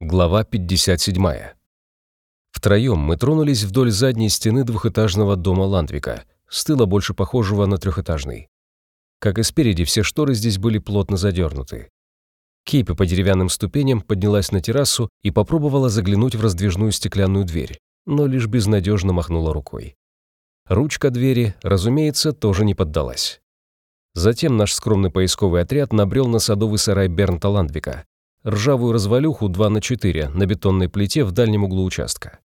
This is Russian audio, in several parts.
Глава 57. Втроем мы тронулись вдоль задней стены двухэтажного дома Ландвика, с тыла больше похожего на трехэтажный. Как и спереди, все шторы здесь были плотно задернуты. Кейпи по деревянным ступеням поднялась на террасу и попробовала заглянуть в раздвижную стеклянную дверь, но лишь безнадежно махнула рукой. Ручка двери, разумеется, тоже не поддалась. Затем наш скромный поисковый отряд набрел на садовый сарай Бернта Ландвика, ржавую развалюху 2 на 4 на бетонной плите в дальнем углу участка.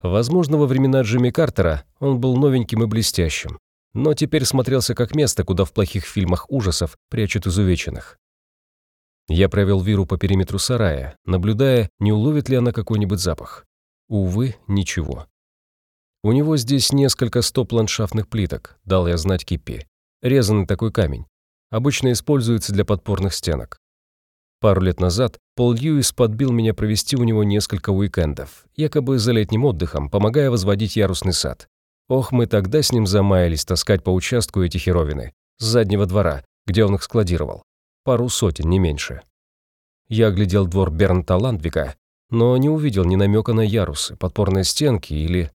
Возможно, во времена Джимми Картера он был новеньким и блестящим, но теперь смотрелся как место, куда в плохих фильмах ужасов прячут изувеченных. Я провел Виру по периметру сарая, наблюдая, не уловит ли она какой-нибудь запах. Увы, ничего. У него здесь несколько стоп ландшафтных плиток, дал я знать Киппи. Резанный такой камень. Обычно используется для подпорных стенок. Пару лет назад Пол Льюис подбил меня провести у него несколько уикендов, якобы за летним отдыхом, помогая возводить ярусный сад. Ох, мы тогда с ним замаялись таскать по участку эти херовины, с заднего двора, где он их складировал. Пару сотен, не меньше. Я оглядел двор Бернта Ландвика, но не увидел ни намека на ярусы, подпорные стенки или...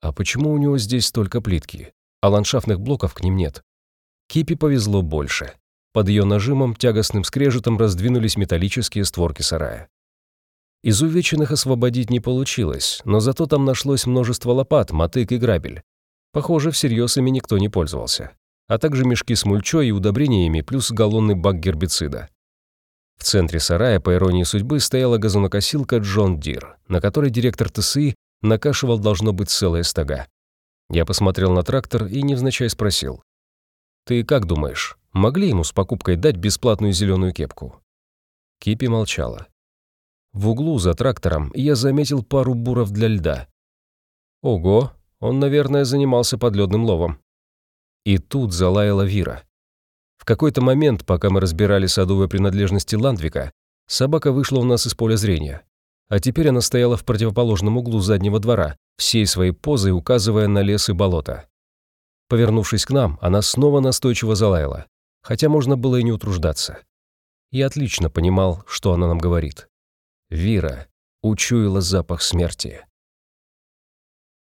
А почему у него здесь столько плитки, а ландшафтных блоков к ним нет? Кипи повезло больше. Под ее нажимом с тягостным скрежетом раздвинулись металлические створки сарая. Изувеченных освободить не получилось, но зато там нашлось множество лопат, мотык и грабель. Похоже, всерьез ими никто не пользовался. А также мешки с мульчой и удобрениями, плюс галлонный бак гербицида. В центре сарая, по иронии судьбы, стояла газонокосилка John Deere, на которой директор ТСИ накашивал должно быть целое стога. Я посмотрел на трактор и невзначай спросил. «Ты как думаешь, Могли ему с покупкой дать бесплатную зеленую кепку. Кипи молчала. В углу за трактором я заметил пару буров для льда. Ого, он, наверное, занимался подледным ловом. И тут залаяла Вира. В какой-то момент, пока мы разбирали садовые принадлежности Ландвика, собака вышла у нас из поля зрения. А теперь она стояла в противоположном углу заднего двора, всей своей позой указывая на лес и болото. Повернувшись к нам, она снова настойчиво залаяла хотя можно было и не утруждаться. Я отлично понимал, что она нам говорит. Вира учуяла запах смерти.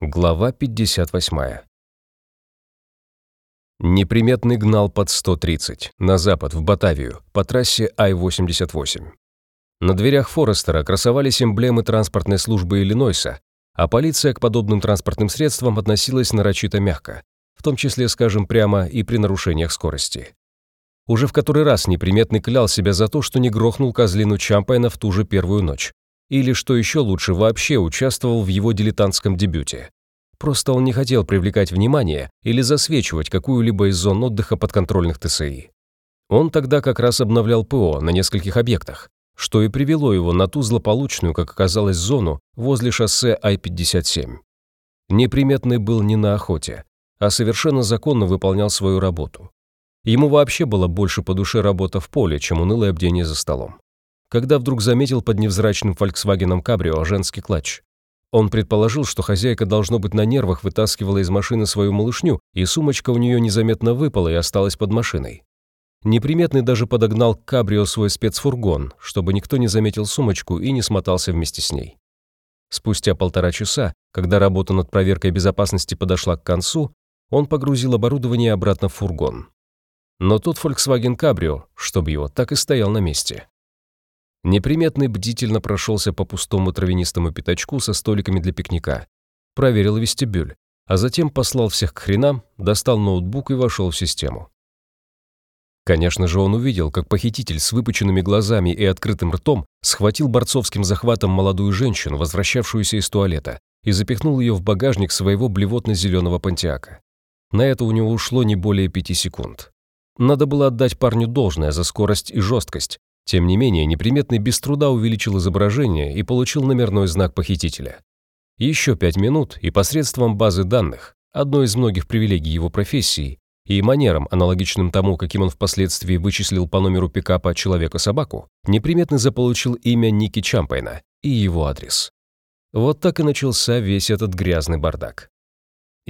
Глава 58. Неприметный гнал под 130, на запад, в Батавию, по трассе Ай-88. На дверях Форестера красовались эмблемы транспортной службы Иллинойса, а полиция к подобным транспортным средствам относилась нарочито мягко, в том числе, скажем прямо, и при нарушениях скорости. Уже в который раз неприметный клял себя за то, что не грохнул козлину Чампайна в ту же первую ночь. Или, что еще лучше, вообще участвовал в его дилетантском дебюте. Просто он не хотел привлекать внимание или засвечивать какую-либо из зон отдыха подконтрольных ТСИ. Он тогда как раз обновлял ПО на нескольких объектах, что и привело его на ту злополучную, как оказалось, зону возле шоссе Ай-57. Неприметный был не на охоте, а совершенно законно выполнял свою работу. Ему вообще было больше по душе работа в поле, чем унылое бдение за столом. Когда вдруг заметил под невзрачным «Фольксвагеном Кабрио» женский клатч. Он предположил, что хозяйка, должно быть, на нервах вытаскивала из машины свою малышню, и сумочка у нее незаметно выпала и осталась под машиной. Неприметный даже подогнал к Кабрио свой спецфургон, чтобы никто не заметил сумочку и не смотался вместе с ней. Спустя полтора часа, когда работа над проверкой безопасности подошла к концу, он погрузил оборудование обратно в фургон. Но тут Volkswagen Cabrio, чтобы его, так и стоял на месте. Неприметный бдительно прошелся по пустому травянистому пятачку со столиками для пикника, проверил вестибюль, а затем послал всех к хренам, достал ноутбук и вошел в систему. Конечно же, он увидел, как похититель с выпученными глазами и открытым ртом схватил борцовским захватом молодую женщину, возвращавшуюся из туалета, и запихнул ее в багажник своего блевотно-зеленого пантиака. На это у него ушло не более пяти секунд. Надо было отдать парню должное за скорость и жесткость. Тем не менее, неприметный без труда увеличил изображение и получил номерной знак похитителя. Еще пять минут, и посредством базы данных, одной из многих привилегий его профессии, и манерам, аналогичным тому, каким он впоследствии вычислил по номеру пикапа человека-собаку, неприметный заполучил имя Ники Чампайна и его адрес. Вот так и начался весь этот грязный бардак.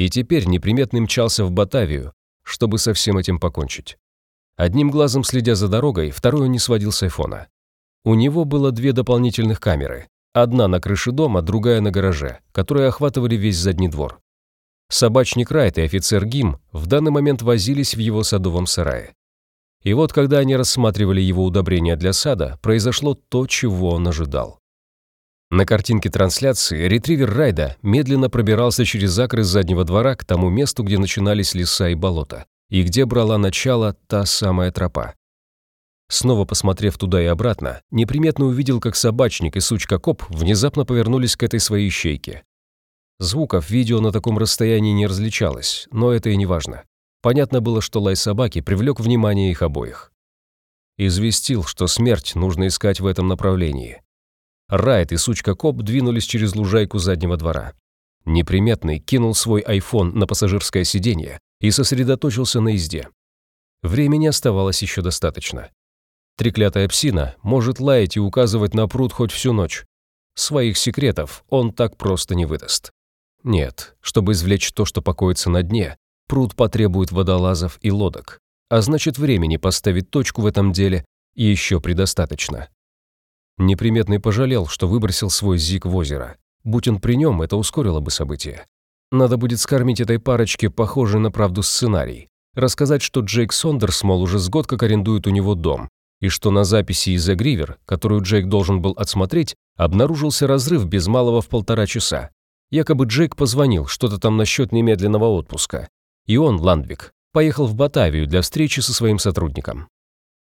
И теперь неприметный мчался в Батавию, чтобы со всем этим покончить. Одним глазом следя за дорогой, второй он не сводил с айфона. У него было две дополнительных камеры, Одна на крыше дома, другая на гараже, которые охватывали весь задний двор. Собачник Райт и офицер Гим в данный момент возились в его садовом сарае. И вот, когда они рассматривали его удобрения для сада, произошло то, чего он ожидал. На картинке трансляции ретривер Райда медленно пробирался через акры заднего двора к тому месту, где начинались леса и болота, и где брала начало та самая тропа. Снова посмотрев туда и обратно, неприметно увидел, как собачник и сучка-коп внезапно повернулись к этой своей щейке. Звуков видео на таком расстоянии не различалось, но это и не важно. Понятно было, что лай собаки привлек внимание их обоих. Известил, что смерть нужно искать в этом направлении. Райт и сучка-коп двинулись через лужайку заднего двора. Неприметный кинул свой айфон на пассажирское сиденье и сосредоточился на езде. Времени оставалось еще достаточно. Треклятая псина может лаять и указывать на пруд хоть всю ночь. Своих секретов он так просто не выдаст. Нет, чтобы извлечь то, что покоится на дне, пруд потребует водолазов и лодок. А значит, времени поставить точку в этом деле еще предостаточно. Неприметный пожалел, что выбросил свой зиг в озеро. Будь он при нем, это ускорило бы события. Надо будет скормить этой парочке похожий на правду сценарий. Рассказать, что Джейк Сондерс, мол, уже с год как арендует у него дом, и что на записи из Гривер, которую Джейк должен был отсмотреть, обнаружился разрыв без малого в полтора часа. Якобы Джейк позвонил, что-то там насчет немедленного отпуска. И он, Ландвик, поехал в Батавию для встречи со своим сотрудником.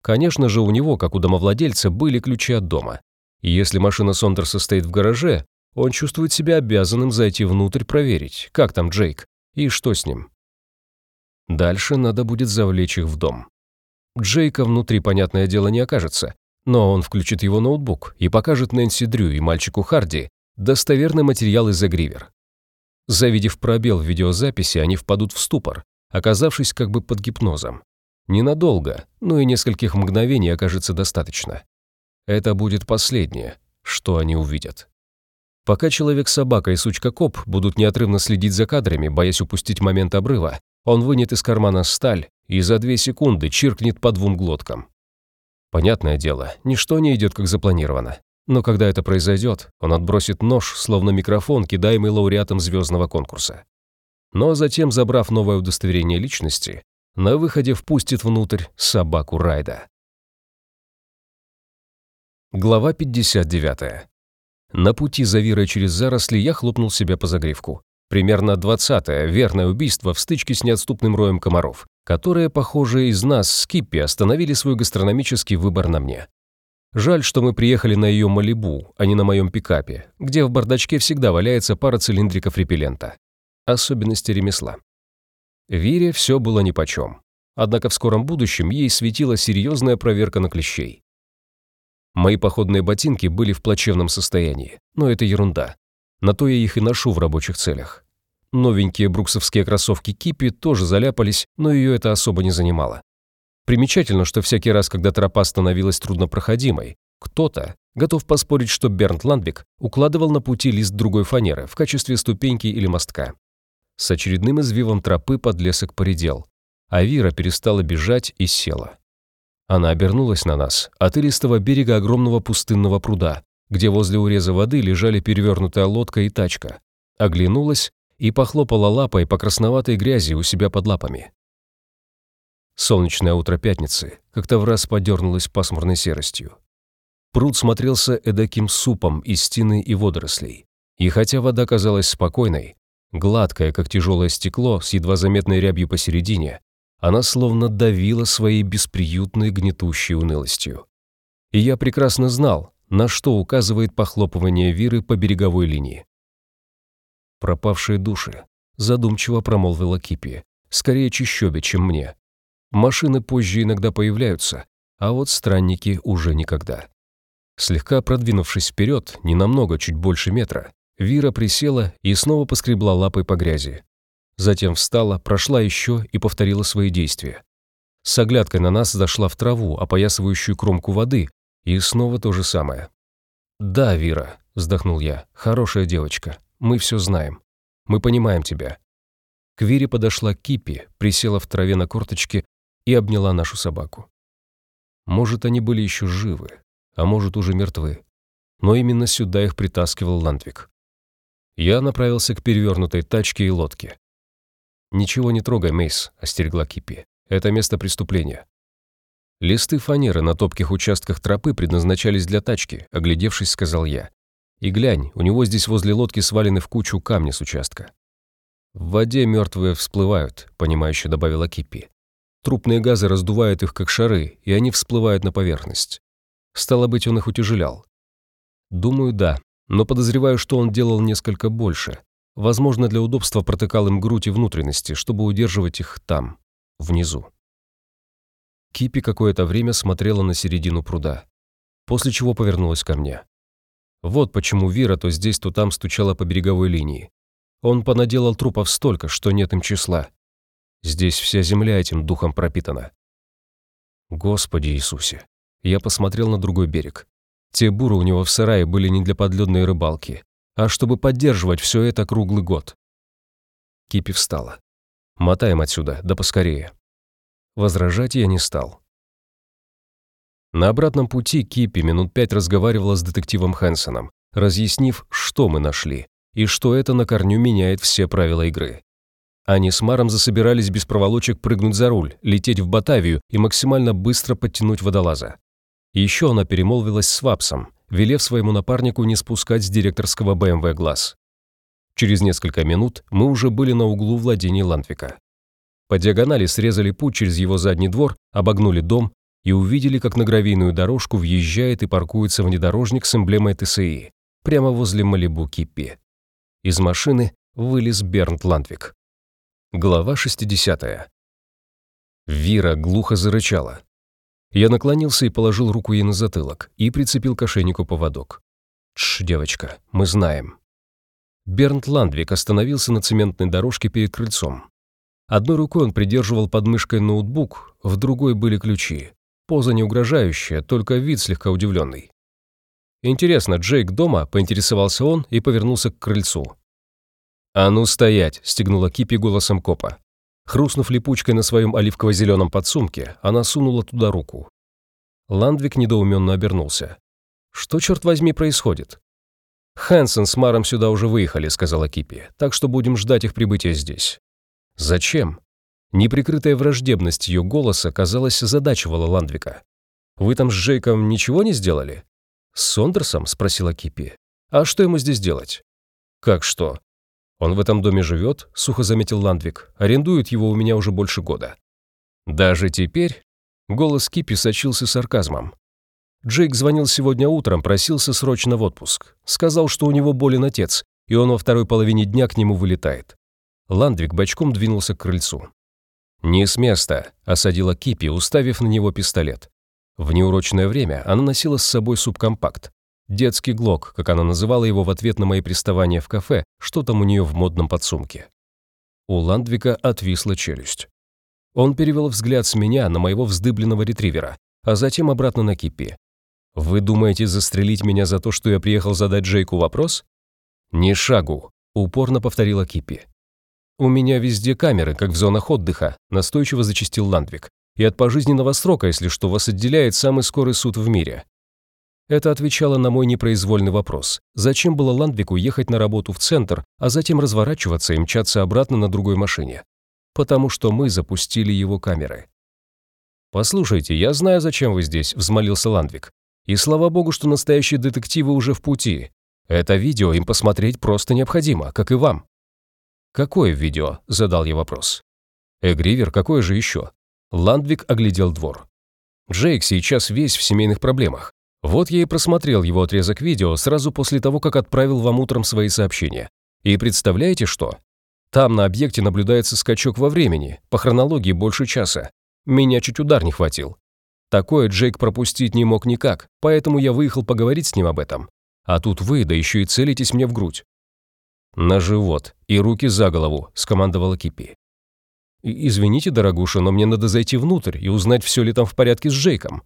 Конечно же, у него, как у домовладельца, были ключи от дома. И если машина Сондерса стоит в гараже, он чувствует себя обязанным зайти внутрь проверить, как там Джейк и что с ним. Дальше надо будет завлечь их в дом. Джейка внутри, понятное дело, не окажется, но он включит его ноутбук и покажет Нэнси Дрю и мальчику Харди достоверный материал из Гривер. Завидев пробел в видеозаписи, они впадут в ступор, оказавшись как бы под гипнозом. Ненадолго, но и нескольких мгновений окажется достаточно. Это будет последнее, что они увидят. Пока человек-собака и сучка-коп будут неотрывно следить за кадрами, боясь упустить момент обрыва, он вынет из кармана сталь и за две секунды чиркнет по двум глоткам. Понятное дело, ничто не идет как запланировано. Но когда это произойдет, он отбросит нож, словно микрофон, кидаемый лауреатом звездного конкурса. Но затем, забрав новое удостоверение личности, на выходе впустит внутрь собаку Райда. Глава 59. На пути за Вирой через заросли я хлопнул себя по загривку. Примерно двадцатое верное убийство в стычке с неотступным роем комаров, которые, похоже, из нас с Киппи остановили свой гастрономический выбор на мне. Жаль, что мы приехали на ее Малибу, а не на моем пикапе, где в бардачке всегда валяется пара цилиндриков репеллента. Особенности ремесла. Вире все было нипочем. Однако в скором будущем ей светила серьезная проверка на клещей. Мои походные ботинки были в плачевном состоянии, но это ерунда. На то я их и ношу в рабочих целях. Новенькие бруксовские кроссовки Кипи тоже заляпались, но ее это особо не занимало. Примечательно, что всякий раз, когда тропа становилась труднопроходимой, кто-то, готов поспорить, что Бернт Ландбек укладывал на пути лист другой фанеры в качестве ступеньки или мостка. С очередным извивом тропы подлесок поредел, а Вира перестала бежать и села. Она обернулась на нас от илистого берега огромного пустынного пруда, где возле уреза воды лежали перевернутая лодка и тачка, оглянулась и похлопала лапой по красноватой грязи у себя под лапами. Солнечное утро пятницы как-то в раз подернулось пасмурной серостью. Пруд смотрелся эдаким супом из тины и водорослей. И хотя вода казалась спокойной, гладкая, как тяжелое стекло, с едва заметной рябью посередине, она словно давила своей бесприютной гнетущей унылостью. И я прекрасно знал, на что указывает похлопывание Виры по береговой линии. «Пропавшие души», — задумчиво промолвила Кипи, «скорее чищобе, чем мне. Машины позже иногда появляются, а вот странники уже никогда». Слегка продвинувшись вперед, ненамного, чуть больше метра, Вира присела и снова поскребла лапой по грязи. Затем встала, прошла еще и повторила свои действия. С оглядкой на нас зашла в траву, опоясывающую кромку воды, и снова то же самое. «Да, Вира», — вздохнул я, — «хорошая девочка. Мы все знаем. Мы понимаем тебя». К Вире подошла Кипи, присела в траве на корточке и обняла нашу собаку. Может, они были еще живы, а может, уже мертвы. но именно сюда их притаскивал Ландвик. Я направился к перевернутой тачке и лодке. «Ничего не трогай, Мейс», — остерегла Кипи. «Это место преступления». Листы фанеры на топких участках тропы предназначались для тачки, оглядевшись, сказал я. И глянь, у него здесь возле лодки свалены в кучу камни с участка. В воде мертвые всплывают, понимающе добавила Кипи. Трупные газы раздувают их как шары, и они всплывают на поверхность. Стало быть, он их утяжелял. Думаю, да, но подозреваю, что он делал несколько больше. Возможно, для удобства протыкал им грудь и внутренности, чтобы удерживать их там, внизу. Кипи какое-то время смотрела на середину пруда, после чего повернулась ко мне. Вот почему Вира то здесь, то там стучала по береговой линии. Он понаделал трупов столько, что нет им числа. Здесь вся земля этим духом пропитана. Господи Иисусе. Я посмотрел на другой берег. Те буры у него в сарае были не для подледной рыбалки, а чтобы поддерживать все это круглый год. Кипи встала. «Мотаем отсюда, да поскорее». Возражать я не стал. На обратном пути Кипи минут пять разговаривала с детективом Хэнсоном, разъяснив, что мы нашли, и что это на корню меняет все правила игры. Они с Маром засобирались без проволочек прыгнуть за руль, лететь в Батавию и максимально быстро подтянуть водолаза. Еще она перемолвилась с Вапсом, велев своему напарнику не спускать с директорского БМВ глаз. Через несколько минут мы уже были на углу владений Ландвика. По диагонали срезали путь через его задний двор, обогнули дом и увидели, как на гравийную дорожку въезжает и паркуется внедорожник с эмблемой ТСИ прямо возле Малибу Киппи. Из машины вылез Бернт Ландвик. Глава 60. Вира глухо зарычала. Я наклонился и положил руку ей на затылок и прицепил к ошейнику поводок. «Тш, девочка, мы знаем». Бернт Ландвик остановился на цементной дорожке перед крыльцом. Одной рукой он придерживал под мышкой ноутбук, в другой были ключи. Поза не угрожающая, только вид слегка удивленный. «Интересно, Джейк дома?» – поинтересовался он и повернулся к крыльцу. «А ну стоять!» – стегнула Кипи голосом копа. Хрустнув липучкой на своем оливково-зеленом подсумке, она сунула туда руку. Ландвик недоуменно обернулся. «Что, черт возьми, происходит?» «Хэнсон с Маром сюда уже выехали», — сказала Кипи, «так что будем ждать их прибытия здесь». «Зачем?» Неприкрытая враждебность ее голоса, казалось, задачивала Ландвика. «Вы там с Джейком ничего не сделали?» «С Сондерсом?» — спросила Кипи. «А что ему здесь делать?» «Как что? «Он в этом доме живет», — сухо заметил Ландвик. «Арендует его у меня уже больше года». «Даже теперь?» Голос Кипи сочился сарказмом. Джейк звонил сегодня утром, просился срочно в отпуск. Сказал, что у него болен отец, и он во второй половине дня к нему вылетает. Ландвик бочком двинулся к крыльцу. «Не с места», — осадила Кипи, уставив на него пистолет. В неурочное время она носила с собой субкомпакт. Детский глок, как она называла его в ответ на мои приставания в кафе, что там у нее в модном подсумке. У Ландвика отвисла челюсть. Он перевел взгляд с меня на моего вздыбленного ретривера, а затем обратно на Киппи. «Вы думаете застрелить меня за то, что я приехал задать Джейку вопрос?» «Не шагу», — упорно повторила Киппи. «У меня везде камеры, как в зонах отдыха», — настойчиво зачастил Ландвик. «И от пожизненного срока, если что, вас отделяет самый скорый суд в мире. Это отвечало на мой непроизвольный вопрос. Зачем было Ландвику ехать на работу в центр, а затем разворачиваться и мчаться обратно на другой машине? Потому что мы запустили его камеры. «Послушайте, я знаю, зачем вы здесь», — взмолился Ландвик. «И слава богу, что настоящие детективы уже в пути. Это видео им посмотреть просто необходимо, как и вам». «Какое видео?» — задал я вопрос. «Эгривер, какое же еще?» Ландвик оглядел двор. «Джейк сейчас весь в семейных проблемах. Вот я и просмотрел его отрезок видео сразу после того, как отправил вам утром свои сообщения. И представляете что? Там на объекте наблюдается скачок во времени, по хронологии больше часа. Меня чуть удар не хватил. Такое Джейк пропустить не мог никак, поэтому я выехал поговорить с ним об этом. А тут вы, да еще и целитесь мне в грудь. «На живот и руки за голову», — скомандовала Кипи. «Извините, дорогуша, но мне надо зайти внутрь и узнать, все ли там в порядке с Джейком.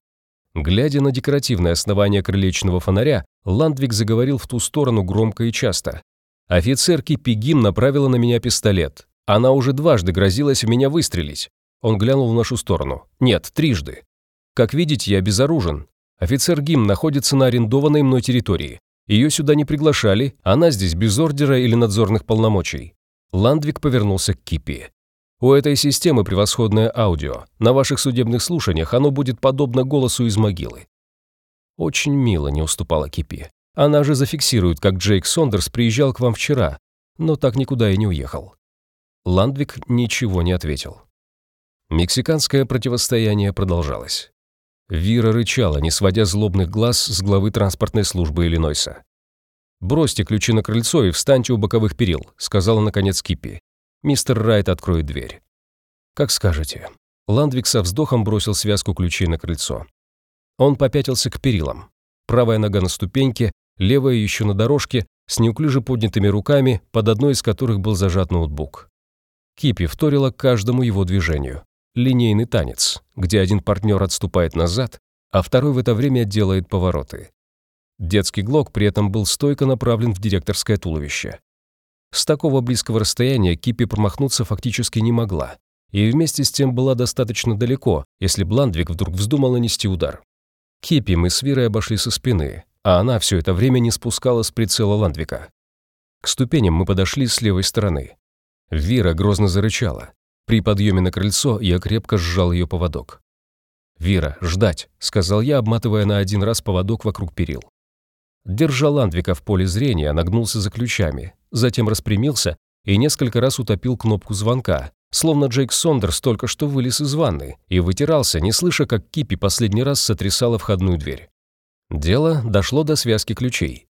Глядя на декоративное основание крылечного фонаря, Ландвик заговорил в ту сторону громко и часто. Офицер Кипигим направила на меня пистолет. Она уже дважды грозилась в меня выстрелить. Он глянул в нашу сторону. Нет, трижды. Как видите, я безоружен. Офицер Гим находится на арендованной мной территории. Ее сюда не приглашали, она здесь без ордера или надзорных полномочий». Ландвик повернулся к Кипи. «У этой системы превосходное аудио. На ваших судебных слушаниях оно будет подобно голосу из могилы». Очень мило не уступала Кипи. Она же зафиксирует, как Джейк Сондерс приезжал к вам вчера, но так никуда и не уехал. Ландвик ничего не ответил. Мексиканское противостояние продолжалось. Вира рычала, не сводя злобных глаз с главы транспортной службы Иллинойса. «Бросьте ключи на крыльцо и встаньте у боковых перил», — сказала наконец Кипи. «Мистер Райт откроет дверь». «Как скажете». Ландвик со вздохом бросил связку ключей на крыльцо. Он попятился к перилам. Правая нога на ступеньке, левая еще на дорожке, с неуклюже поднятыми руками, под одной из которых был зажат ноутбук. Кипи вторила каждому его движению линейный танец, где один партнер отступает назад, а второй в это время делает повороты. Детский глок при этом был стойко направлен в директорское туловище. С такого близкого расстояния Кипи промахнуться фактически не могла, и вместе с тем была достаточно далеко, если Бландвик вдруг вздумал нанести удар. Кипи мы с Вирой обошли со спины, а она все это время не спускала с прицела Ландвика. К ступеням мы подошли с левой стороны. Вира грозно зарычала. При подъеме на крыльцо я крепко сжал ее поводок. «Вира, ждать», — сказал я, обматывая на один раз поводок вокруг перил. Держа Ландвика в поле зрения, нагнулся за ключами, затем распрямился и несколько раз утопил кнопку звонка, словно Джейк Сондерс только что вылез из ванны и вытирался, не слыша, как Кипи последний раз сотрясала входную дверь. Дело дошло до связки ключей.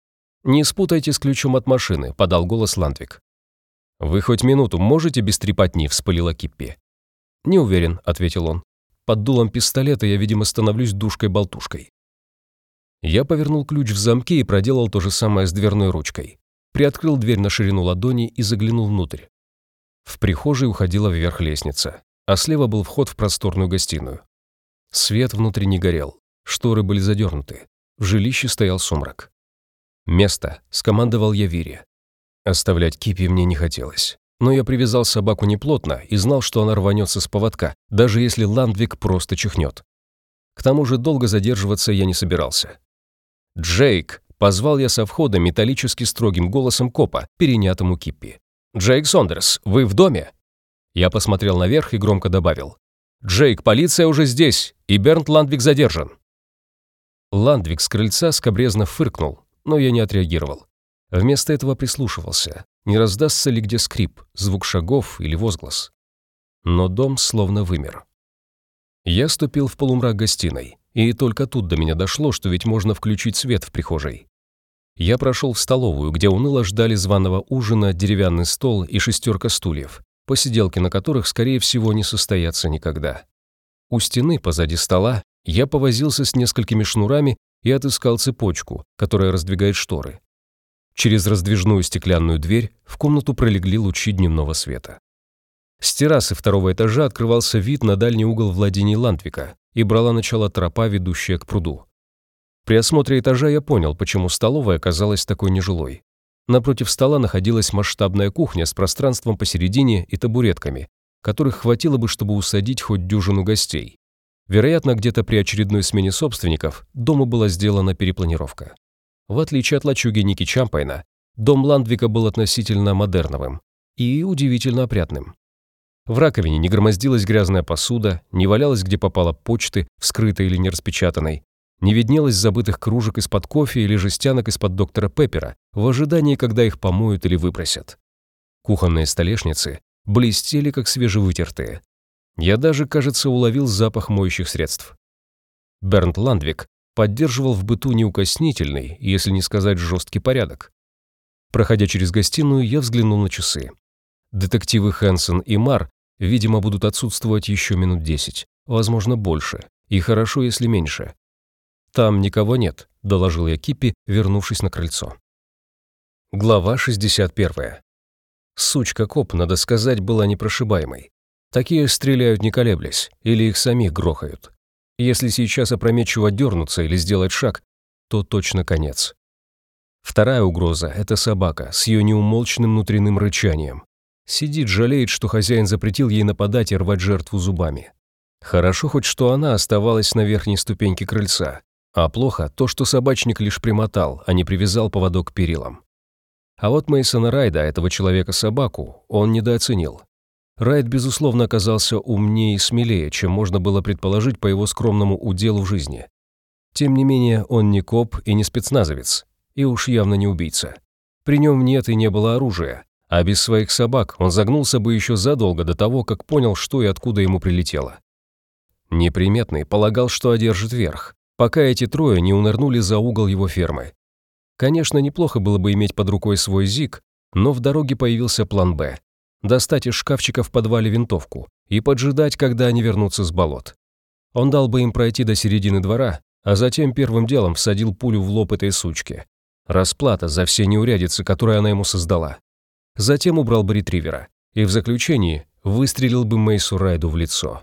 «Не спутайте с ключом от машины», — подал голос Ландвик. «Вы хоть минуту можете без трепотни?» – вспылила Киппи. «Не уверен», – ответил он. «Под дулом пистолета я, видимо, становлюсь душкой-болтушкой». Я повернул ключ в замке и проделал то же самое с дверной ручкой. Приоткрыл дверь на ширину ладони и заглянул внутрь. В прихожей уходила вверх лестница, а слева был вход в просторную гостиную. Свет внутри не горел, шторы были задернуты. В жилище стоял сумрак. «Место», — скомандовал я Вире. Оставлять Кипи мне не хотелось. Но я привязал собаку неплотно и знал, что она рванется с поводка, даже если Ландвик просто чихнет. К тому же долго задерживаться я не собирался. «Джейк!» – позвал я со входа металлически строгим голосом копа, перенятому Киппи. «Джейк Сондерс, вы в доме?» Я посмотрел наверх и громко добавил. «Джейк, полиция уже здесь, и Бернт Ландвик задержан». Ландвик с крыльца скобрезно фыркнул, но я не отреагировал. Вместо этого прислушивался, не раздастся ли где скрип, звук шагов или возглас. Но дом словно вымер. Я ступил в полумрак гостиной, и только тут до меня дошло, что ведь можно включить свет в прихожей. Я прошел в столовую, где уныло ждали званого ужина деревянный стол и шестерка стульев, посиделки на которых, скорее всего, не состоятся никогда. У стены позади стола я повозился с несколькими шнурами и отыскал цепочку, которая раздвигает шторы. Через раздвижную стеклянную дверь в комнату пролегли лучи дневного света. С террасы второго этажа открывался вид на дальний угол владений Ландвика и брала начало тропа, ведущая к пруду. При осмотре этажа я понял, почему столовая оказалась такой нежилой. Напротив стола находилась масштабная кухня с пространством посередине и табуретками, которых хватило бы, чтобы усадить хоть дюжину гостей. Вероятно, где-то при очередной смене собственников дому была сделана перепланировка. В отличие от лачуги Ники Чампайна, дом Ландвика был относительно модерновым и удивительно опрятным. В раковине не громоздилась грязная посуда, не валялась где попало почты, вскрытой или не распечатанной, не виднелось забытых кружек из-под кофе или жестянок из-под доктора Пеппера в ожидании, когда их помоют или выбросят. Кухонные столешницы блестели, как свежевытертые. Я даже, кажется, уловил запах моющих средств. Бернт Ландвик поддерживал в быту неукоснительный, если не сказать жесткий порядок. Проходя через гостиную, я взглянул на часы. Детективы Хэнсон и Мар, видимо, будут отсутствовать еще минут десять, возможно, больше, и хорошо, если меньше. «Там никого нет», — доложил я Киппи, вернувшись на крыльцо. Глава 61. Сучка-коп, надо сказать, была непрошибаемой. Такие стреляют не колеблясь, или их самих грохают. Если сейчас опрометчиво дернуться или сделать шаг, то точно конец. Вторая угроза – это собака с ее неумолчным внутренним рычанием. Сидит, жалеет, что хозяин запретил ей нападать и рвать жертву зубами. Хорошо хоть, что она оставалась на верхней ступеньке крыльца, А плохо то, что собачник лишь примотал, а не привязал поводок к перилам. А вот Мейсона Райда, этого человека-собаку, он недооценил. Райд, безусловно, оказался умнее и смелее, чем можно было предположить по его скромному уделу в жизни. Тем не менее, он не коп и не спецназовец, и уж явно не убийца. При нем нет и не было оружия, а без своих собак он загнулся бы еще задолго до того, как понял, что и откуда ему прилетело. Неприметный полагал, что одержит верх, пока эти трое не унырнули за угол его фермы. Конечно, неплохо было бы иметь под рукой свой ЗИГ, но в дороге появился план «Б» достать из шкафчика в подвале винтовку и поджидать, когда они вернутся с болот. Он дал бы им пройти до середины двора, а затем первым делом всадил пулю в лоб этой сучки. Расплата за все неурядицы, которые она ему создала. Затем убрал бы ретривера и в заключении выстрелил бы Мейсу Райду в лицо.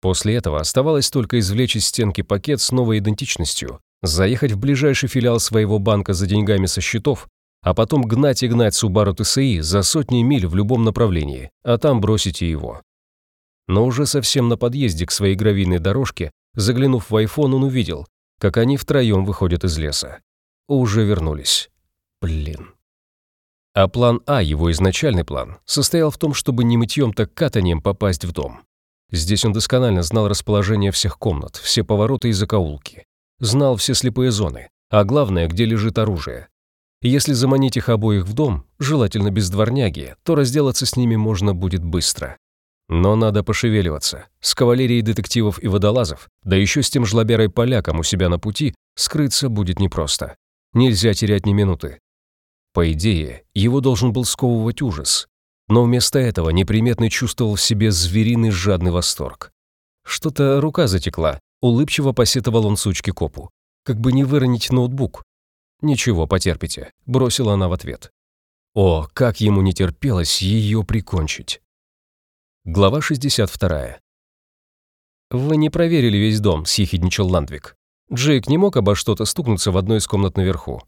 После этого оставалось только извлечь из стенки пакет с новой идентичностью, заехать в ближайший филиал своего банка за деньгами со счетов а потом гнать и гнать Субару ТСИ за сотни миль в любом направлении, а там бросите его. Но уже совсем на подъезде к своей гравийной дорожке, заглянув в айфон, он увидел, как они втроем выходят из леса. Уже вернулись. Блин. А план А, его изначальный план, состоял в том, чтобы не мытьем, так катанием попасть в дом. Здесь он досконально знал расположение всех комнат, все повороты и закоулки. Знал все слепые зоны, а главное, где лежит оружие. Если заманить их обоих в дом, желательно без дворняги, то разделаться с ними можно будет быстро. Но надо пошевеливаться. С кавалерией детективов и водолазов, да еще с тем жлобярой-поляком у себя на пути, скрыться будет непросто. Нельзя терять ни минуты. По идее, его должен был сковывать ужас. Но вместо этого неприметный чувствовал в себе звериный жадный восторг. Что-то рука затекла, улыбчиво посетовал он сучке копу. Как бы не выронить ноутбук, «Ничего, потерпите», – бросила она в ответ. О, как ему не терпелось ее прикончить. Глава 62. «Вы не проверили весь дом», – съехидничал Ландвик. Джейк не мог обо что-то стукнуться в одной из комнат наверху.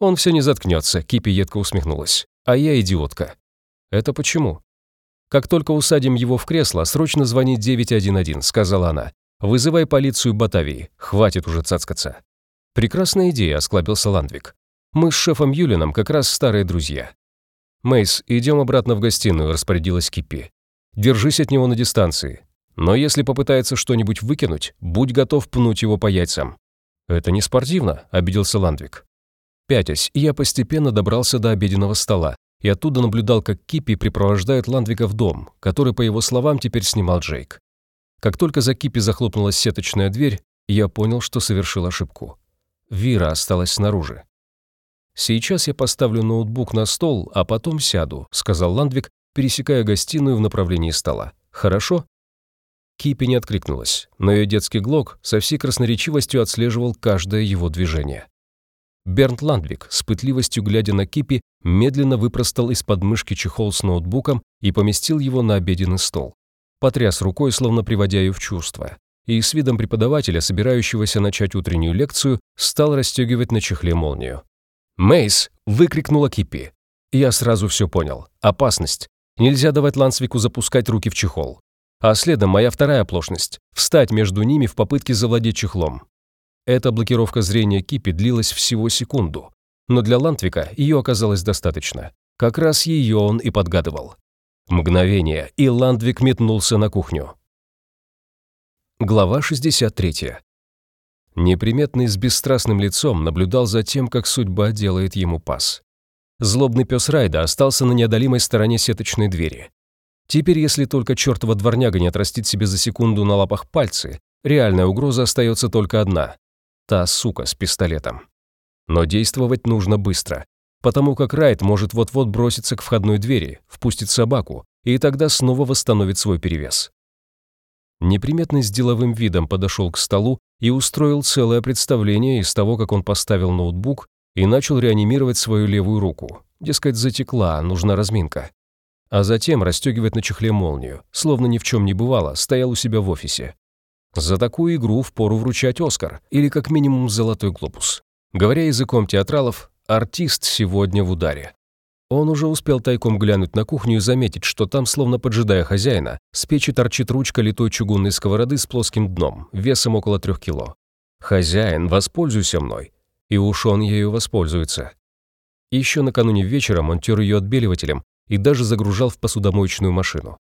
«Он все не заткнется», – Кипи едко усмехнулась. «А я идиотка». «Это почему?» «Как только усадим его в кресло, срочно звони 911», – сказала она. «Вызывай полицию Батавии. Хватит уже цацкаться». «Прекрасная идея», – осклабился Ландвик. «Мы с шефом Юлином как раз старые друзья». «Мейс, идем обратно в гостиную», – распорядилась Киппи. «Держись от него на дистанции. Но если попытается что-нибудь выкинуть, будь готов пнуть его по яйцам». «Это не спортивно», – обиделся Ландвик. Пятясь, я постепенно добрался до обеденного стола и оттуда наблюдал, как Киппи припровождает Ландвика в дом, который, по его словам, теперь снимал Джейк. Как только за Киппи захлопнулась сеточная дверь, я понял, что совершил ошибку. Вира осталась снаружи. «Сейчас я поставлю ноутбук на стол, а потом сяду», сказал Ландвик, пересекая гостиную в направлении стола. «Хорошо?» Кипи не откликнулась, но ее детский глок со всей красноречивостью отслеживал каждое его движение. Бернт Ландвик, с пытливостью глядя на Кипи, медленно выпростал из подмышки чехол с ноутбуком и поместил его на обеденный стол. Потряс рукой, словно приводя ее в чувство и с видом преподавателя, собирающегося начать утреннюю лекцию, стал расстегивать на чехле молнию. «Мейс!» – выкрикнула Кипи. Я сразу все понял. Опасность. Нельзя давать Лансвику запускать руки в чехол. А следом моя вторая оплошность – встать между ними в попытке завладеть чехлом. Эта блокировка зрения Кипи длилась всего секунду. Но для Лантвика ее оказалось достаточно. Как раз ее он и подгадывал. Мгновение, и Ландвик метнулся на кухню. Глава 63. Неприметный с бесстрастным лицом наблюдал за тем, как судьба делает ему пас. Злобный пес Райда остался на неодолимой стороне сеточной двери. Теперь, если только чертова дворняга не отрастит себе за секунду на лапах пальцы, реальная угроза остается только одна – та сука с пистолетом. Но действовать нужно быстро, потому как Райд может вот-вот броситься к входной двери, впустить собаку, и тогда снова восстановит свой перевес. Неприметный с деловым видом подошел к столу и устроил целое представление из того, как он поставил ноутбук и начал реанимировать свою левую руку. Дескать, затекла, нужна разминка. А затем расстегивать на чехле молнию, словно ни в чем не бывало, стоял у себя в офисе. За такую игру впору вручать Оскар или как минимум золотой глобус. Говоря языком театралов, артист сегодня в ударе. Он уже успел тайком глянуть на кухню и заметить, что там, словно поджидая хозяина, с печи торчит ручка литой чугунной сковороды с плоским дном, весом около трех кило. «Хозяин, воспользуйся мной». И уж он ею воспользуется. Еще накануне вечером он тер ее отбеливателем и даже загружал в посудомоечную машину.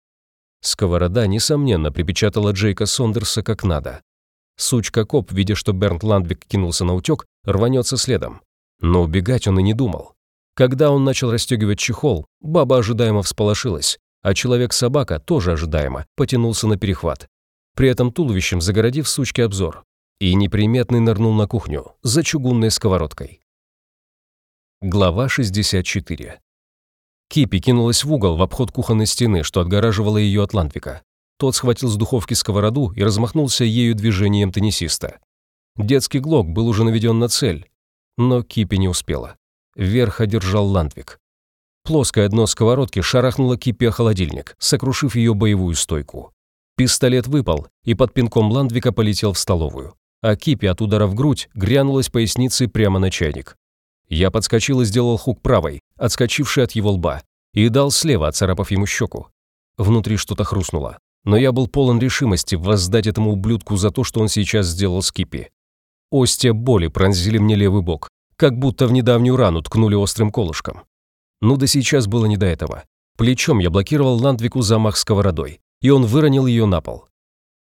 Сковорода, несомненно, припечатала Джейка Сондерса как надо. Сучка-коп, видя, что Бернт Ландвик кинулся на утек, рванется следом. Но убегать он и не думал. Когда он начал расстегивать чехол, баба ожидаемо всполошилась, а человек-собака, тоже ожидаемо, потянулся на перехват, при этом туловищем загородив сучке обзор. И неприметный нырнул на кухню за чугунной сковородкой. Глава 64. Кипи кинулась в угол в обход кухонной стены, что отгораживало ее от Ландвика. Тот схватил с духовки сковороду и размахнулся ею движением теннисиста. Детский глок был уже наведен на цель, но Кипи не успела. Вверх одержал Ландвик. Плоское дно сковородки шарахнуло Кипи о холодильник, сокрушив ее боевую стойку. Пистолет выпал, и под пинком Ландвика полетел в столовую. А Кипи от удара в грудь грянулась поясницей прямо на чайник. Я подскочил и сделал хук правой, отскочивший от его лба, и дал слева, оцарапав ему щеку. Внутри что-то хрустнуло, но я был полон решимости воздать этому ублюдку за то, что он сейчас сделал с Кипи. Остия боли пронзили мне левый бок, как будто в недавнюю рану ткнули острым колышком. Ну да сейчас было не до этого. Плечом я блокировал Ландвику замах сковородой, и он выронил ее на пол.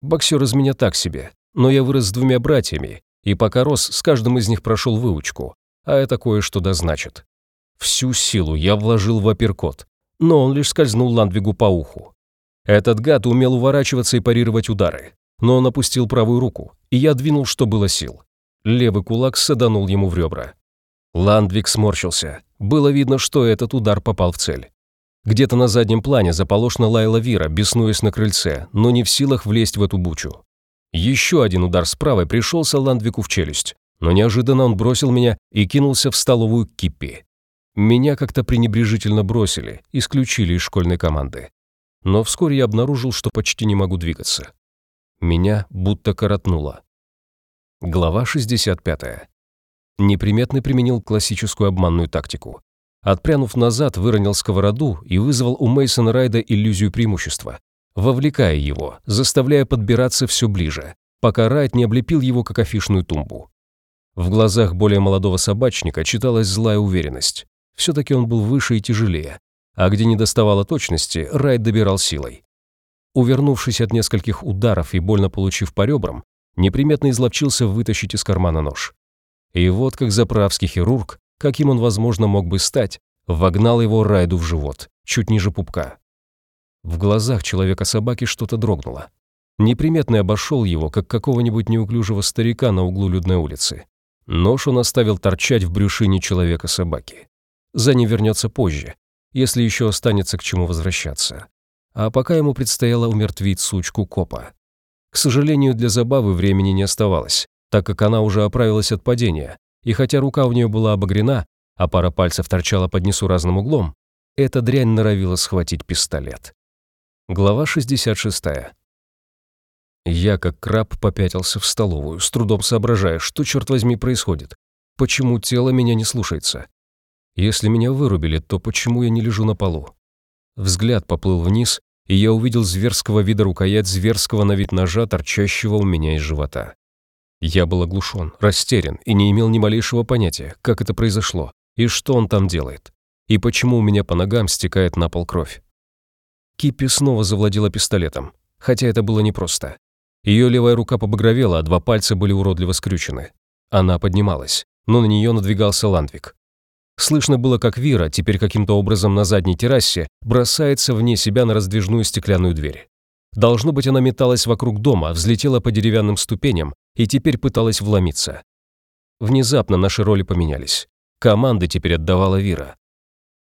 Боксер из меня так себе, но я вырос с двумя братьями, и пока рос, с каждым из них прошел выучку, а это кое-что да значит. Всю силу я вложил в апперкот, но он лишь скользнул Ландвигу по уху. Этот гад умел уворачиваться и парировать удары, но он опустил правую руку, и я двинул, что было сил. Левый кулак саданул ему в ребра. Ландвиг сморщился. Было видно, что этот удар попал в цель. Где-то на заднем плане заполошно лаяла Вира, беснуясь на крыльце, но не в силах влезть в эту бучу. Еще один удар с пришелся Ландвику в челюсть, но неожиданно он бросил меня и кинулся в столовую Киппи. Меня как-то пренебрежительно бросили, исключили из школьной команды. Но вскоре я обнаружил, что почти не могу двигаться. Меня будто коротнуло. Глава 65. Неприметный применил классическую обманную тактику. Отпрянув назад, выронил сковороду и вызвал у Мейсона Райда иллюзию преимущества, вовлекая его, заставляя подбираться все ближе, пока Райд не облепил его как афишную тумбу. В глазах более молодого собачника читалась злая уверенность. Все-таки он был выше и тяжелее, а где не доставало точности, Райд добирал силой. Увернувшись от нескольких ударов и больно получив по ребрам, неприметно изловчился вытащить из кармана нож. И вот как заправский хирург каким он, возможно, мог бы стать, вогнал его Райду в живот, чуть ниже пупка. В глазах человека-собаки что-то дрогнуло. Неприметный обошел его, как какого-нибудь неуклюжего старика на углу людной улицы. Нож он оставил торчать в брюшине человека-собаки. За ним вернется позже, если еще останется к чему возвращаться. А пока ему предстояло умертвить сучку копа. К сожалению, для забавы времени не оставалось, так как она уже оправилась от падения, и хотя рука у нее была обогрена, а пара пальцев торчала под несуразным углом, эта дрянь норовила схватить пистолет. Глава 66. Я, как краб, попятился в столовую, с трудом соображая, что, черт возьми, происходит. Почему тело меня не слушается? Если меня вырубили, то почему я не лежу на полу? Взгляд поплыл вниз, и я увидел зверского вида рукоять зверского на вид ножа, торчащего у меня из живота. Я был оглушен, растерян и не имел ни малейшего понятия, как это произошло и что он там делает, и почему у меня по ногам стекает на пол кровь. Киппи снова завладела пистолетом, хотя это было непросто. Ее левая рука побагровела, а два пальца были уродливо скрючены. Она поднималась, но на нее надвигался Ландвик. Слышно было, как Вира, теперь каким-то образом на задней террасе, бросается вне себя на раздвижную стеклянную дверь. Должно быть, она металась вокруг дома, взлетела по деревянным ступеням и теперь пыталась вломиться. Внезапно наши роли поменялись. Команды теперь отдавала Вира.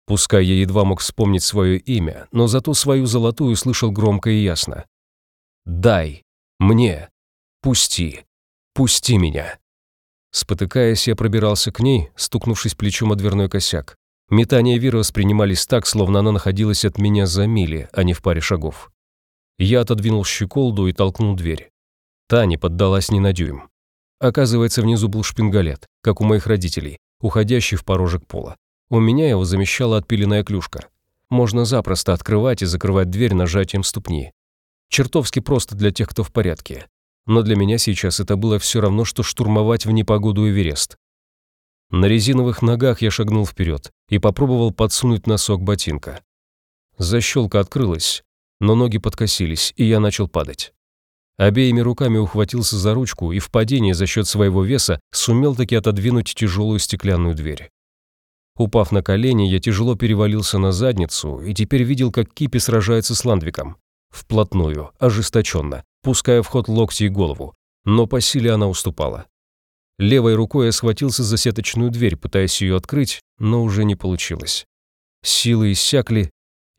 Пускай я едва мог вспомнить свое имя, но зато свою золотую слышал громко и ясно. «Дай! Мне! Пусти! Пусти меня!» Спотыкаясь, я пробирался к ней, стукнувшись плечом о дверной косяк. Метания Вира воспринимались так, словно она находилась от меня за мили, а не в паре шагов. Я отодвинул щеколду и толкнул дверь. Та не поддалась ни на дюйм. Оказывается, внизу был шпингалет, как у моих родителей, уходящий в порожек пола. У меня его замещала отпиленная клюшка. Можно запросто открывать и закрывать дверь нажатием ступни. Чертовски просто для тех, кто в порядке. но для меня сейчас это было все равно, что штурмовать в непогоду Эверест. На резиновых ногах я шагнул вперед и попробовал подсунуть носок ботинка. Защелка открылась, но ноги подкосились, и я начал падать. Обеими руками ухватился за ручку и в падении за счет своего веса сумел таки отодвинуть тяжелую стеклянную дверь. Упав на колени, я тяжело перевалился на задницу и теперь видел, как Кипи сражается с Ландвиком. Вплотную, ожесточенно, пуская в ход локти и голову. Но по силе она уступала. Левой рукой я схватился за сеточную дверь, пытаясь ее открыть, но уже не получилось. Силы иссякли,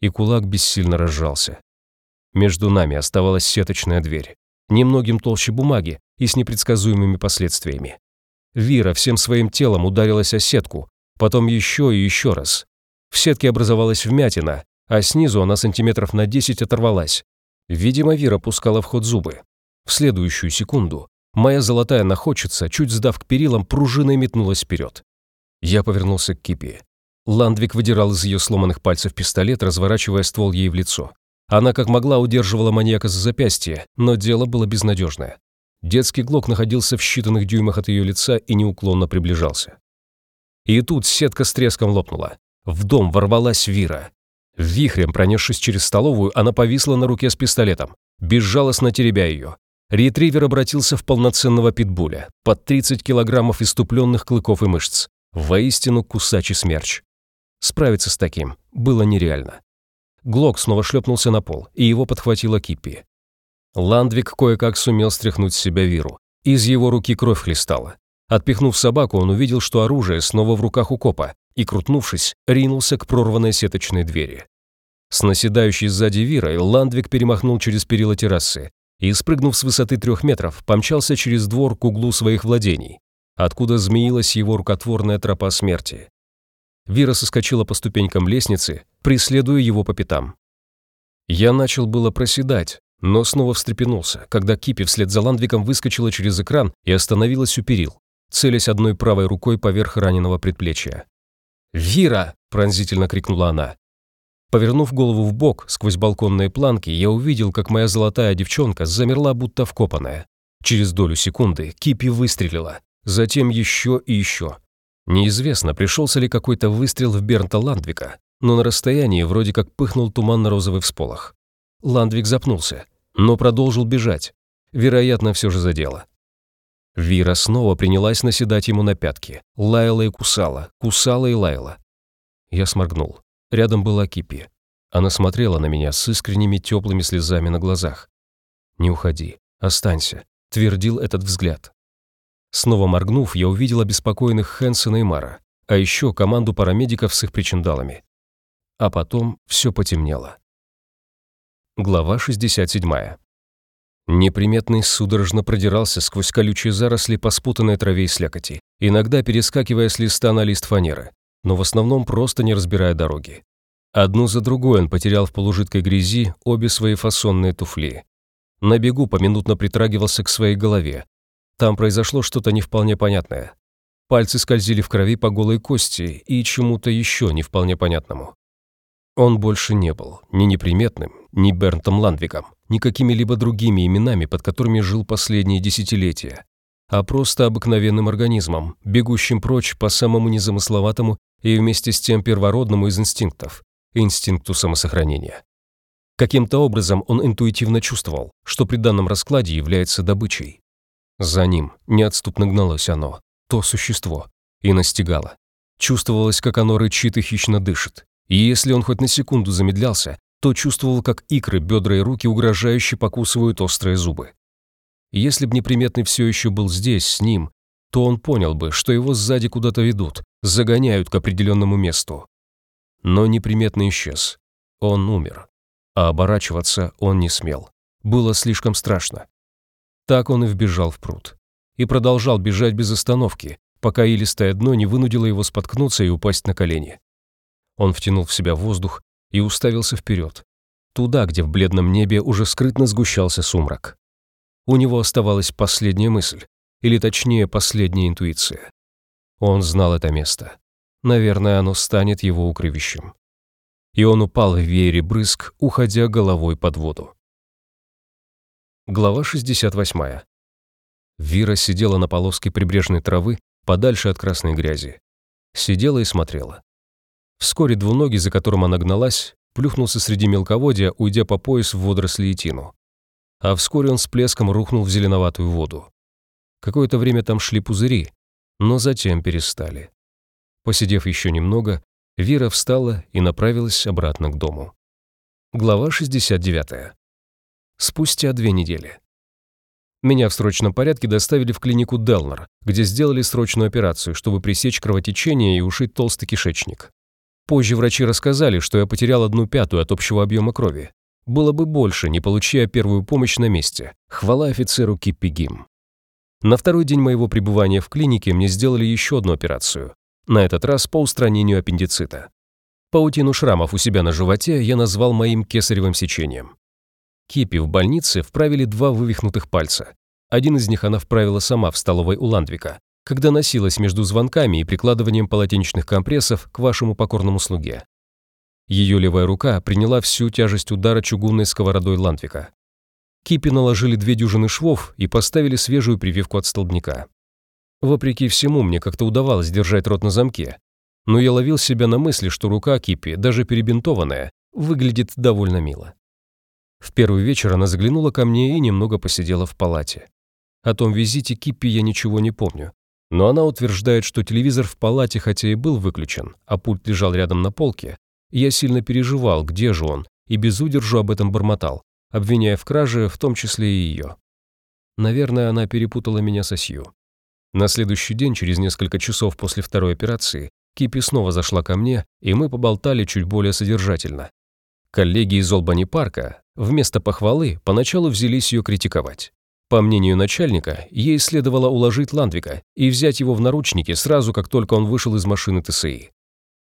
и кулак бессильно разжался. Между нами оставалась сеточная дверь, немногим толще бумаги и с непредсказуемыми последствиями. Вира всем своим телом ударилась о сетку, потом еще и еще раз. В сетке образовалась вмятина, а снизу она сантиметров на 10 оторвалась. Видимо, Вира пускала в ход зубы. В следующую секунду моя золотая находчица, чуть сдав к перилам, пружиной метнулась вперед. Я повернулся к Кипи. Ландвик выдирал из ее сломанных пальцев пистолет, разворачивая ствол ей в лицо. Она как могла удерживала маньяка за запястье, но дело было безнадежное. Детский глок находился в считанных дюймах от ее лица и неуклонно приближался. И тут сетка с треском лопнула. В дом ворвалась Вира. Вихрем, пронесшись через столовую, она повисла на руке с пистолетом, безжалостно теребя ее. Ретривер обратился в полноценного питбуля, под 30 килограммов иступленных клыков и мышц. Воистину кусачий смерч. Справиться с таким было нереально. Глок снова шлепнулся на пол, и его подхватила Киппи. Ландвик кое-как сумел стряхнуть с себя Виру. Из его руки кровь хлестала. Отпихнув собаку, он увидел, что оружие снова в руках у копа, и, крутнувшись, ринулся к прорванной сеточной двери. С наседающей сзади Вирой Ландвик перемахнул через перила террасы и, спрыгнув с высоты трех метров, помчался через двор к углу своих владений, откуда змеилась его рукотворная тропа смерти. Вира соскочила по ступенькам лестницы, преследуя его по пятам. Я начал было проседать, но снова встрепенулся, когда Кипи вслед за Ландвиком выскочила через экран и остановилась у перил целясь одной правой рукой поверх раненого предплечья. «Вира!» – пронзительно крикнула она. Повернув голову в бок сквозь балконные планки, я увидел, как моя золотая девчонка замерла, будто вкопанная. Через долю секунды Кипи выстрелила, затем еще и еще. Неизвестно, пришелся ли какой-то выстрел в Бернта Ландвика, но на расстоянии вроде как пыхнул туманно-розовый всполох. Ландвик запнулся, но продолжил бежать. Вероятно, все же задело. Вира снова принялась наседать ему на пятки. Лаяла и кусала, кусала и лаяла. Я сморгнул. Рядом была Кипи. Она смотрела на меня с искренними теплыми слезами на глазах. «Не уходи, останься», — твердил этот взгляд. Снова моргнув, я увидел обеспокоенных Хэнсона и Мара, а еще команду парамедиков с их причиндалами. А потом все потемнело. Глава 67. Неприметный судорожно продирался сквозь колючие заросли по спутанной траве и слякоти, иногда перескакивая с листа на лист фанеры, но в основном просто не разбирая дороги. Одну за другой он потерял в полужидкой грязи обе свои фасонные туфли. На бегу поминутно притрагивался к своей голове. Там произошло что-то не вполне понятное. Пальцы скользили в крови по голой кости и чему-то еще не вполне понятному. Он больше не был ни неприметным, ни Бернтом Ландвиком, ни какими-либо другими именами, под которыми жил последние десятилетия, а просто обыкновенным организмом, бегущим прочь по самому незамысловатому и вместе с тем первородному из инстинктов – инстинкту самосохранения. Каким-то образом он интуитивно чувствовал, что при данном раскладе является добычей. За ним неотступно гналось оно, то существо, и настигало. Чувствовалось, как оно рычит и хищно дышит, и если он хоть на секунду замедлялся, то чувствовал, как икры, бедра и руки угрожающе покусывают острые зубы. Если б неприметный все еще был здесь, с ним, то он понял бы, что его сзади куда-то ведут, загоняют к определенному месту. Но неприметный исчез. Он умер. А оборачиваться он не смел. Было слишком страшно. Так он и вбежал в пруд. И продолжал бежать без остановки, пока илистое дно не вынудило его споткнуться и упасть на колени. Он втянул в себя воздух и уставился вперед, туда, где в бледном небе уже скрытно сгущался сумрак. У него оставалась последняя мысль, или точнее последняя интуиция. Он знал это место. Наверное, оно станет его укрывищем. И он упал в веере брызг, уходя головой под воду. Глава 68. Вира сидела на полоске прибрежной травы, подальше от красной грязи. Сидела и смотрела. Вскоре двуногий, за которым она гналась, плюхнулся среди мелководья, уйдя по пояс в водоросли и тину. А вскоре он с плеском рухнул в зеленоватую воду. Какое-то время там шли пузыри, но затем перестали. Посидев еще немного, Вера встала и направилась обратно к дому. Глава 69. Спустя две недели. Меня в срочном порядке доставили в клинику Делнер, где сделали срочную операцию, чтобы пресечь кровотечение и ушить толстый кишечник. Позже врачи рассказали, что я потерял одну пятую от общего объема крови. Было бы больше, не получая первую помощь на месте. Хвала офицеру Киппи Гим. На второй день моего пребывания в клинике мне сделали еще одну операцию. На этот раз по устранению аппендицита. Паутину шрамов у себя на животе я назвал моим кесаревым сечением. Кипи в больнице вправили два вывихнутых пальца. Один из них она вправила сама в столовой у Ландвика, когда носилась между звонками и прикладыванием полотенечных компрессов к вашему покорному слуге. Ее левая рука приняла всю тяжесть удара чугунной сковородой Ландвика. Кипи наложили две дюжины швов и поставили свежую прививку от столбняка. Вопреки всему, мне как-то удавалось держать рот на замке, но я ловил себя на мысли, что рука Кипи, даже перебинтованная, выглядит довольно мило. В первый вечер она заглянула ко мне и немного посидела в палате. О том визите Киппи я ничего не помню, но она утверждает, что телевизор в палате хотя и был выключен, а пульт лежал рядом на полке, я сильно переживал, где же он, и без удержу об этом бормотал, обвиняя в краже, в том числе и ее. Наверное, она перепутала меня со Сью. На следующий день, через несколько часов после второй операции, Кипи снова зашла ко мне, и мы поболтали чуть более содержательно. Коллеги из Олбани парка вместо похвалы поначалу взялись ее критиковать. По мнению начальника, ей следовало уложить Ландвика и взять его в наручники сразу, как только он вышел из машины ТСИ.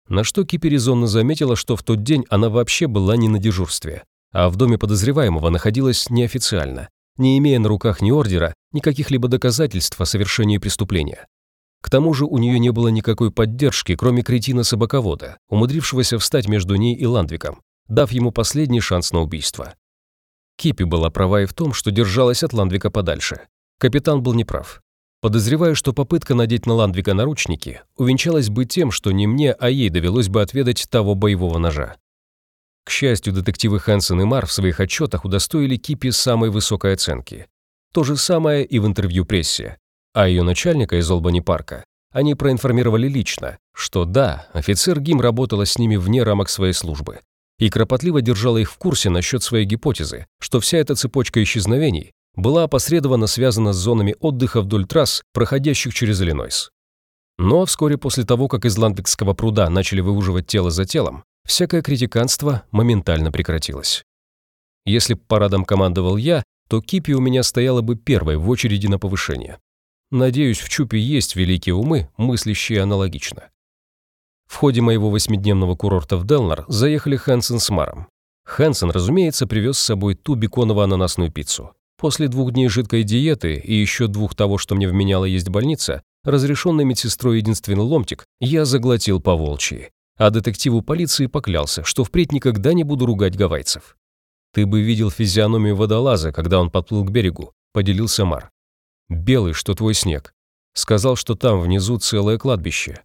На что Кипи резонно заметила, что в тот день она вообще была не на дежурстве а в доме подозреваемого находилась неофициально, не имея на руках ни ордера, ни каких-либо доказательств о совершении преступления. К тому же у нее не было никакой поддержки, кроме кретина-собаковода, умудрившегося встать между ней и Ландвиком, дав ему последний шанс на убийство. Кипи была права и в том, что держалась от Ландвика подальше. Капитан был неправ. Подозреваю, что попытка надеть на Ландвика наручники увенчалась бы тем, что не мне, а ей довелось бы отведать того боевого ножа. К счастью, детективы Хэнсон и Мар в своих отчетах удостоили Кипи самой высокой оценки. То же самое и в интервью прессе. А ее начальника из Олбани парка они проинформировали лично, что да, офицер Гим работала с ними вне рамок своей службы и кропотливо держала их в курсе насчет своей гипотезы, что вся эта цепочка исчезновений была опосредованно связана с зонами отдыха вдоль трасс, проходящих через Иллинойс. Но вскоре после того, как из Ландвикского пруда начали выуживать тело за телом, всякое критиканство моментально прекратилось. Если б парадом командовал я, то Кипи у меня стояла бы первой в очереди на повышение. Надеюсь, в Чупе есть великие умы, мыслящие аналогично. В ходе моего восьмидневного курорта в Делнар заехали Хэнсон с Маром. Хэнсон, разумеется, привез с собой ту беконово-ананасную пиццу. После двух дней жидкой диеты и еще двух того, что мне вменяла есть больница, разрешенный медсестрой единственный ломтик, я заглотил по волчьи а детективу полиции поклялся, что впредь никогда не буду ругать гавайцев. «Ты бы видел физиономию водолаза, когда он подплыл к берегу», — поделился Мар. «Белый, что твой снег. Сказал, что там внизу целое кладбище».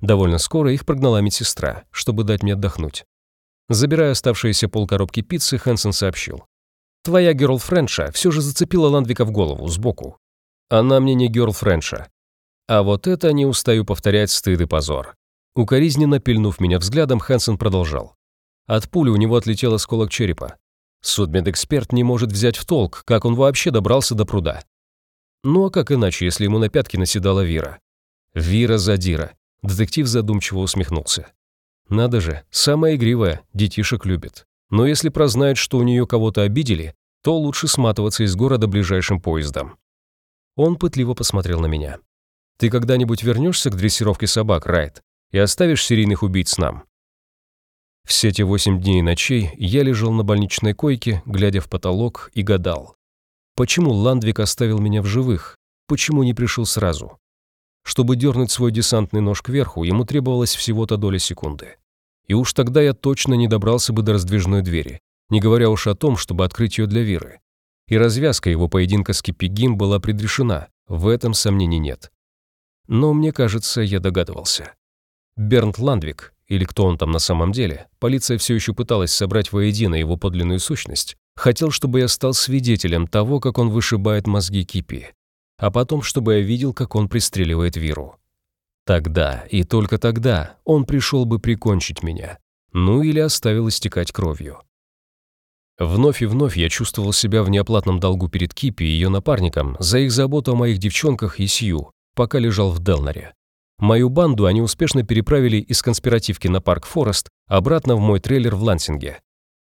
Довольно скоро их прогнала медсестра, чтобы дать мне отдохнуть. Забирая оставшиеся полкоробки пиццы, Хэнсон сообщил. «Твоя герлфрендша все же зацепила Ландвика в голову, сбоку. Она мне не герлфрендша. А вот это не устаю повторять стыд и позор. Укоризненно пильнув меня взглядом, Хэнсон продолжал. От пули у него отлетел осколок черепа. Судмедэксперт не может взять в толк, как он вообще добрался до пруда. Ну а как иначе, если ему на пятки наседала Вира? Вира задира. Детектив задумчиво усмехнулся. Надо же, самая игривая, детишек любит. Но если прознает, что у нее кого-то обидели, то лучше сматываться из города ближайшим поездом. Он пытливо посмотрел на меня. «Ты когда-нибудь вернешься к дрессировке собак, Райт? и оставишь серийных убийц нам». Все эти восемь дней и ночей я лежал на больничной койке, глядя в потолок, и гадал. Почему Ландвик оставил меня в живых? Почему не пришел сразу? Чтобы дернуть свой десантный нож кверху, ему требовалось всего-то доля секунды. И уж тогда я точно не добрался бы до раздвижной двери, не говоря уж о том, чтобы открыть ее для Виры. и развязка его поединка с Кипигим была предрешена, в этом сомнений нет. Но мне кажется, я догадывался. Бернт Ландвик, или кто он там на самом деле, полиция все еще пыталась собрать воедино его подлинную сущность, хотел, чтобы я стал свидетелем того, как он вышибает мозги Кипи, а потом, чтобы я видел, как он пристреливает Виру. Тогда и только тогда он пришел бы прикончить меня, ну или оставил истекать кровью. Вновь и вновь я чувствовал себя в неоплатном долгу перед Кипи и ее напарником за их заботу о моих девчонках и Сью, пока лежал в Делнаре. Мою банду они успешно переправили из конспиративки на парк Форест обратно в мой трейлер в Лансинге.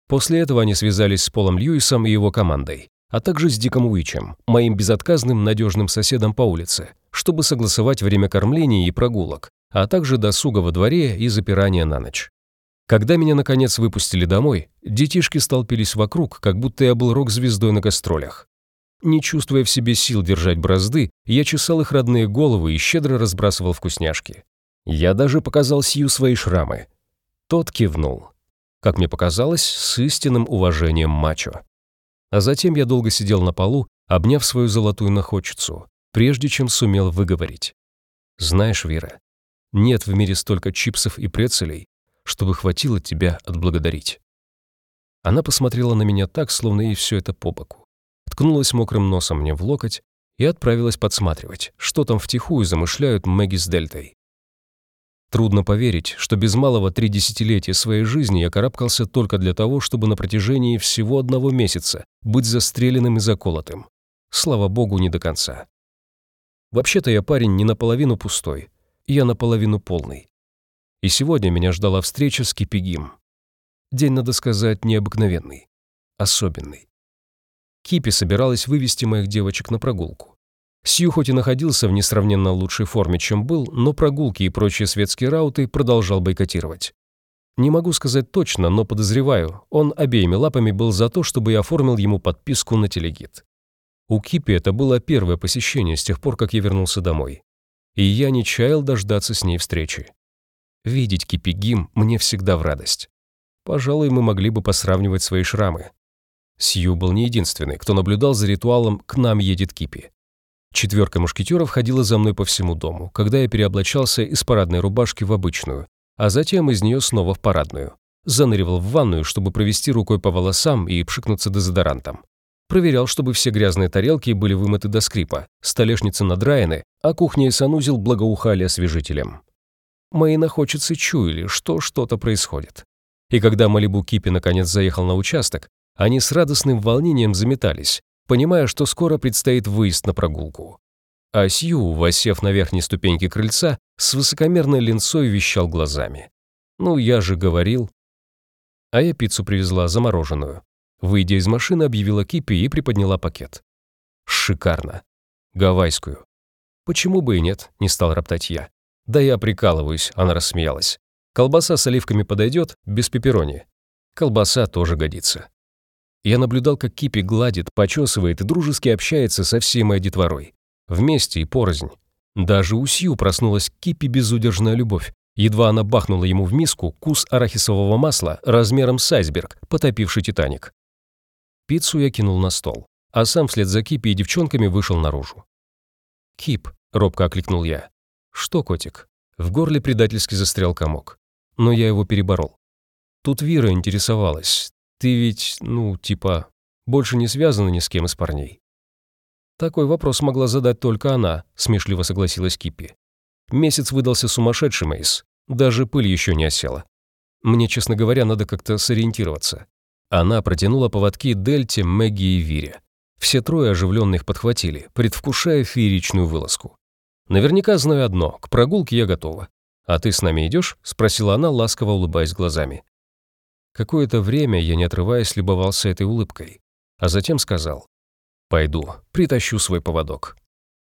После этого они связались с Полом Льюисом и его командой, а также с Диком Уичем, моим безотказным надежным соседом по улице, чтобы согласовать время кормления и прогулок, а также досуга во дворе и запирания на ночь. Когда меня, наконец, выпустили домой, детишки столпились вокруг, как будто я был рок-звездой на гастролях. Не чувствуя в себе сил держать бразды, я чесал их родные головы и щедро разбрасывал вкусняшки. Я даже показал Сью свои шрамы. Тот кивнул. Как мне показалось, с истинным уважением мачо. А затем я долго сидел на полу, обняв свою золотую находчицу, прежде чем сумел выговорить. «Знаешь, Вера, нет в мире столько чипсов и прецелей, чтобы хватило тебя отблагодарить». Она посмотрела на меня так, словно ей все это по боку ткнулась мокрым носом мне в локоть и отправилась подсматривать, что там втихую замышляют Мэгги с Дельтой. Трудно поверить, что без малого три десятилетия своей жизни я карабкался только для того, чтобы на протяжении всего одного месяца быть застреленным и заколотым. Слава богу, не до конца. Вообще-то я парень не наполовину пустой, я наполовину полный. И сегодня меня ждала встреча с Кипигим. День, надо сказать, необыкновенный, особенный. Кипи собиралась вывести моих девочек на прогулку. Сью хоть и находился в несравненно лучшей форме, чем был, но прогулки и прочие светские рауты продолжал бойкотировать. Не могу сказать точно, но подозреваю, он обеими лапами был за то, чтобы я оформил ему подписку на телегид. У Кипи это было первое посещение с тех пор, как я вернулся домой. И я не чаял дождаться с ней встречи. Видеть Кипи Гим мне всегда в радость. Пожалуй, мы могли бы посравнивать свои шрамы. Сью был не единственный, кто наблюдал за ритуалом «К нам едет Кипи». Четверка мушкетеров ходила за мной по всему дому, когда я переоблачался из парадной рубашки в обычную, а затем из нее снова в парадную. Заныривал в ванную, чтобы провести рукой по волосам и пшикнуться дезодорантом. Проверял, чтобы все грязные тарелки были вымыты до скрипа, столешницы надраены, а кухня и санузел благоухали освежителем. Мои находчицы чуяли, что что-то происходит. И когда Малибу Кипи наконец заехал на участок, они с радостным волнением заметались, понимая, что скоро предстоит выезд на прогулку. А Сью, восев на верхней ступеньке крыльца, с высокомерной линцой вещал глазами. «Ну, я же говорил». А я пиццу привезла замороженную. Выйдя из машины, объявила Кипи и приподняла пакет. «Шикарно. Гавайскую». «Почему бы и нет?» – не стал роптать я. «Да я прикалываюсь», – она рассмеялась. «Колбаса с оливками подойдет, без пепперони. Колбаса тоже годится». Я наблюдал, как Кипи гладит, почесывает и дружески общается со всей моей детворой. Вместе и порознь. Даже у Сью проснулась Кипи безудержная любовь. Едва она бахнула ему в миску кус арахисового масла размером с айсберг, потопивший «Титаник». Пиццу я кинул на стол, а сам вслед за Кипи и девчонками вышел наружу. «Кип», — робко окликнул я. «Что, котик?» В горле предательски застрял комок. Но я его переборол. Тут Вира интересовалась. Ты ведь, ну, типа, больше не связана ни с кем из парней?» Такой вопрос могла задать только она, смешливо согласилась Киппи. Месяц выдался сумасшедший, Мейс. Даже пыль еще не осела. Мне, честно говоря, надо как-то сориентироваться. Она протянула поводки Дельте, Мэгги и Вире. Все трое оживленных подхватили, предвкушая фееричную вылазку. Наверняка знаю одно, к прогулке я готова. «А ты с нами идешь?» – спросила она, ласково улыбаясь глазами. Какое-то время я, не отрываясь, любовался этой улыбкой, а затем сказал «Пойду, притащу свой поводок».